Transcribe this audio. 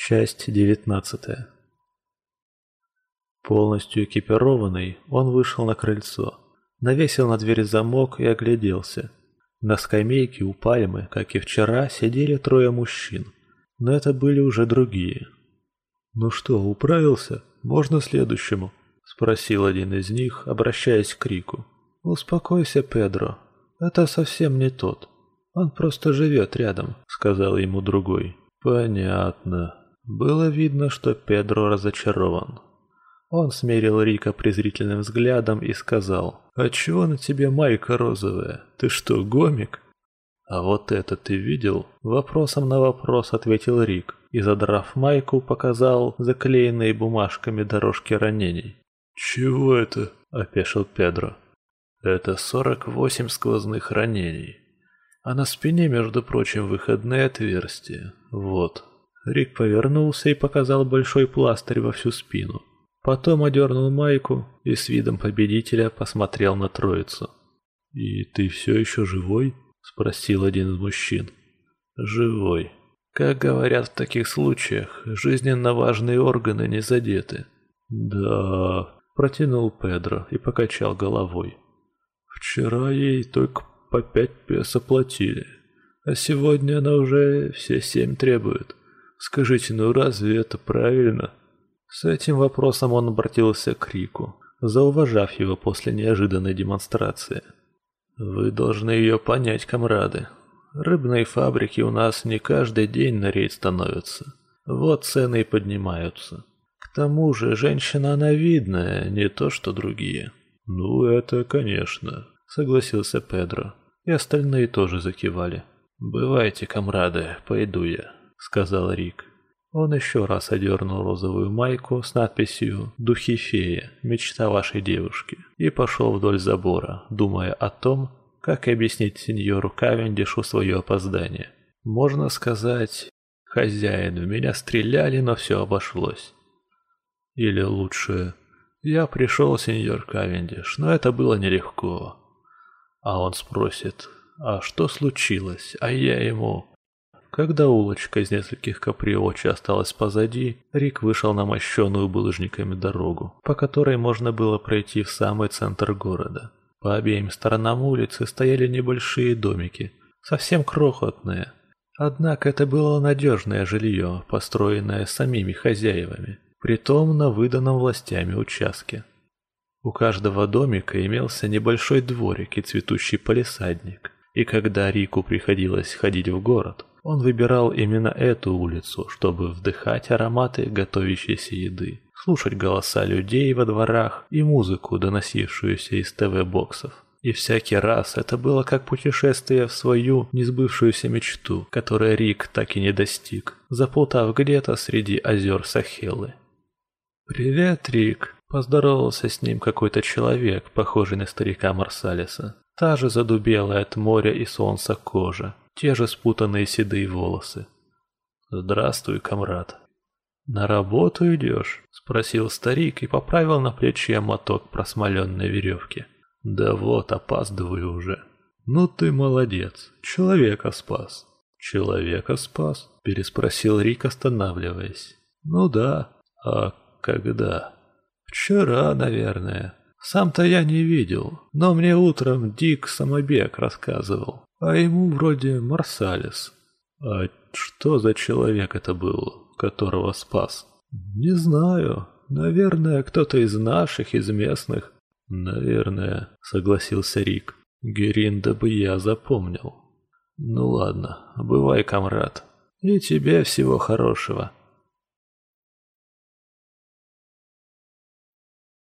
Часть девятнадцатая. Полностью экипированный, он вышел на крыльцо, навесил на дверь замок и огляделся. На скамейке у пальмы, как и вчера, сидели трое мужчин, но это были уже другие. «Ну что, управился? Можно следующему?» – спросил один из них, обращаясь к Рику. «Успокойся, Педро, это совсем не тот. Он просто живет рядом», – сказал ему другой. «Понятно». Было видно, что Педро разочарован. Он смерил Рика презрительным взглядом и сказал, «А чего на тебе майка розовая? Ты что, гомик?» «А вот это ты видел?» Вопросом на вопрос ответил Рик и, задрав майку, показал заклеенные бумажками дорожки ранений. «Чего это?» – опешил Педро. «Это 48 сквозных ранений. А на спине, между прочим, выходные отверстия. Вот». Рик повернулся и показал большой пластырь во всю спину. Потом одернул майку и с видом победителя посмотрел на троицу. «И ты все еще живой?» – спросил один из мужчин. «Живой. Как говорят в таких случаях, жизненно важные органы не задеты». «Да...» – протянул Педро и покачал головой. «Вчера ей только по пять песо платили, а сегодня она уже все семь требует. Скажите, ну разве это правильно?» С этим вопросом он обратился к Рику, зауважав его после неожиданной демонстрации. «Вы должны ее понять, комрады. Рыбные фабрики у нас не каждый день на рейд становятся. Вот цены и поднимаются. К тому же женщина она видная, не то что другие». «Ну, это конечно», — согласился Педро. И остальные тоже закивали. «Бывайте, комрады, пойду я», — сказал Рик. Он еще раз одернул розовую майку с надписью «Духи фея. Мечта вашей девушки» и пошел вдоль забора, думая о том, как объяснить сеньору Кавендишу свое опоздание. Можно сказать, хозяину, меня стреляли, но все обошлось. Или лучше, я пришел, сеньор Кавендиш, но это было нелегко. А он спросит, а что случилось? А я ему, когда улочка из нескольких каприочи осталась позади, Рик вышел на мощенную булыжниками дорогу, по которой можно было пройти в самый центр города. По обеим сторонам улицы стояли небольшие домики, совсем крохотные. Однако это было надежное жилье, построенное самими хозяевами, притом на выданном властями участке. У каждого домика имелся небольшой дворик и цветущий палисадник, и когда Рику приходилось ходить в город, он выбирал именно эту улицу, чтобы вдыхать ароматы готовящейся еды, слушать голоса людей во дворах и музыку, доносившуюся из ТВ-боксов. И всякий раз это было как путешествие в свою несбывшуюся мечту, которой Рик так и не достиг, заплутав где-то среди озер Сахелы. «Привет, Рик!» – поздоровался с ним какой-то человек, похожий на старика Марсалиса. Та же задубелая от моря и солнца кожа, те же спутанные седые волосы. «Здравствуй, комрад». «На работу идешь?» – спросил старик и поправил на плече моток просмоленной веревки. «Да вот, опаздываю уже». «Ну ты молодец, человека спас». «Человека спас?» – переспросил Рик, останавливаясь. «Ну да. А когда?» «Вчера, наверное. Сам-то я не видел, но мне утром Дик Самобег рассказывал. А ему вроде Марсалис. А что за человек это был, которого спас? Не знаю. Наверное, кто-то из наших, из местных. Наверное, согласился Рик. Геринда бы я запомнил. Ну ладно, бывай, комрад. И тебе всего хорошего.